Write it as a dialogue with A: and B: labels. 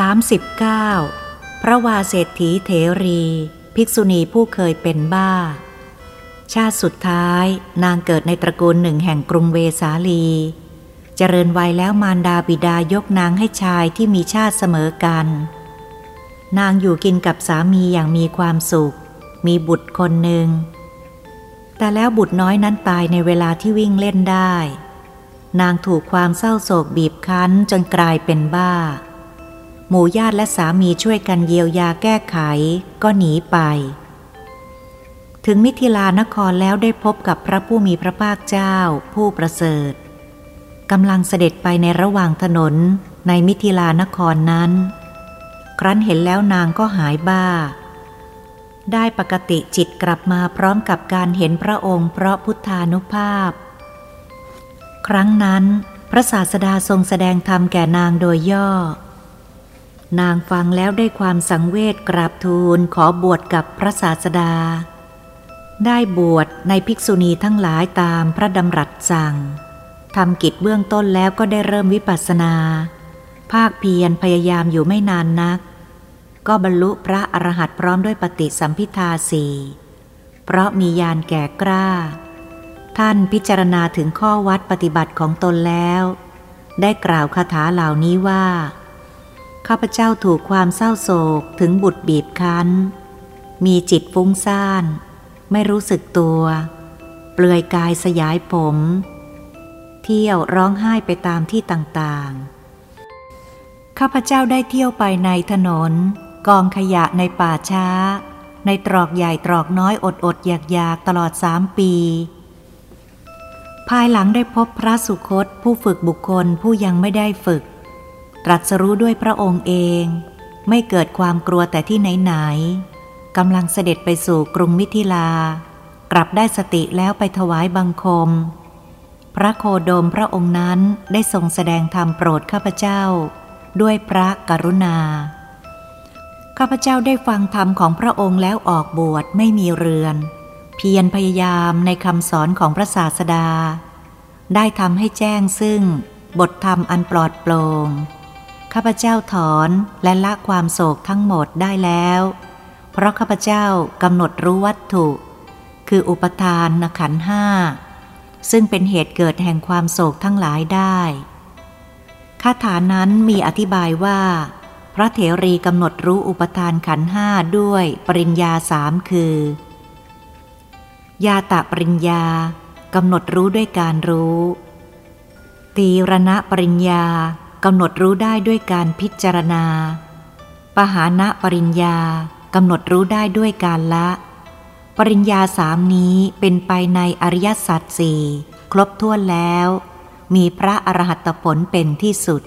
A: 39. พระวาเศรษฐีเถรี ภิกษุณีผู้เคยเป็นบ้า ชาติสุดท้ายนางเกิดในตระกูลหนึ่งแห่งกรุงเวสาลี เจริญวัยแล้วมารดาบิดายกนางให้ชายที่มีชาติเสมอกัน นางอยู่กินกับสามีอย่างมีความสุข มีบุตรคนหนึ่ง แต่แล้วบุตรน้อยนั้นตายในเวลาที่วิ่งเล่นได้ นางถูกความเศร้าโศกบีบคั้นจนกลายเป็นบ้า หมู่ญาติและสามีช่วยกันเยียวยาแก้ไข ก็หนีไป ถึงมิถิลานครแล้วได้พบกับพระผู้มีพระภาคเจ้า ผู้ประเสริฐกำลังเสด็จไปในระหว่างถนนในมิถิลานครนั้น ครั้นเห็นแล้วนางก็หายบ้า ได้ปกติจิตกลับมาพร้อมกับการเห็นพระองค์เพราะพุทธานุภาพ ครั้งนั้น พระศาสดาทรงแสดงธรรมแก่นางโดยย่อ นางฟังแล้วได้ความสังเวชกราบทูลขอบวชกับพระศาสดา ได้บวชในภิกษุณีทั้งหลายตามพระดำรัสสั่งทำกิจเบื้องต้นแล้วก็ได้เริ่มวิปัสสนา ภาคเพียรพยายามอยู่ไม่นานนัก ก็บรรลุพระอรหันต์พร้อมด้วยปฏิสัมพิทาสีเพราะมียานแก่กล้า ท่านพิจารณาถึงข้อวัดปฏิบัติของตนแล้ว ได้กล่าวคาถาเหล่านี้ว่า ข้าพเจ้าถูกความเศร้าโศกถึงบุตรบีบคั้น มีจิตฟุ้งซ่าน ไม่รู้สึกตัว เปลือยกายสยายผม เที่ยวร้องไห้ไปตามที่ต่างๆ ข้าพเจ้าได้เที่ยวไปในถนน กองขยะในป่าช้า ในตรอกใหญ่ตรอกน้อยอดอดอยากอยากตลอดสามปี ภายหลังได้พบพระสุคตผู้ฝึกบุคคลผู้ยังไม่ได้ฝึก ตรัสรู้ด้วยพระองค์เอง ไม่เกิดความกลัวแต่ที่ไหนๆกำลังเสด็จไปสู่กรุงมิถิลา กลับได้สติแล้วไปถวายบังคม พระโคโดมพระองค์นั้นได้ทรงแสดงธรรมโปรดข้าพเจ้า ด้วยพระกรุณา ข้าพเจ้าได้ฟังธรรมของพระองค์แล้วออกบวชไม่มีเรือน เพียรพยายามในคำสอนของพระศาสดา ได้ทำให้แจ้งซึ่งบทธรรมอันปลอดโปร่ง ข้าพเจ้าถอนและละความโศกทั้งหมดได้แล้ว เพราะข้าพเจ้ากำหนดรู้วัตถุ คืออุปทานนขันห้า ซึ่งเป็นเหตุเกิดแห่งความโศกทั้งหลายได้คาถานั้นมีอธิบายว่า พระเถรีกำหนดรู้อุปทานขันห้าด้วยปริญญาสามคือ ยาตะปริญญากำหนดรู้ด้วยการรู้ ตีรณะปริญญา กำหนดรู้ได้ด้วยการพิจารณา ปหานะปริญญากำหนดรู้ได้ด้วยการละ ปริญญาสามนี้เป็นไปในอริยสัจสี่ครบถ้วนแล้ว มีพระอรหัตผลเป็นที่สุด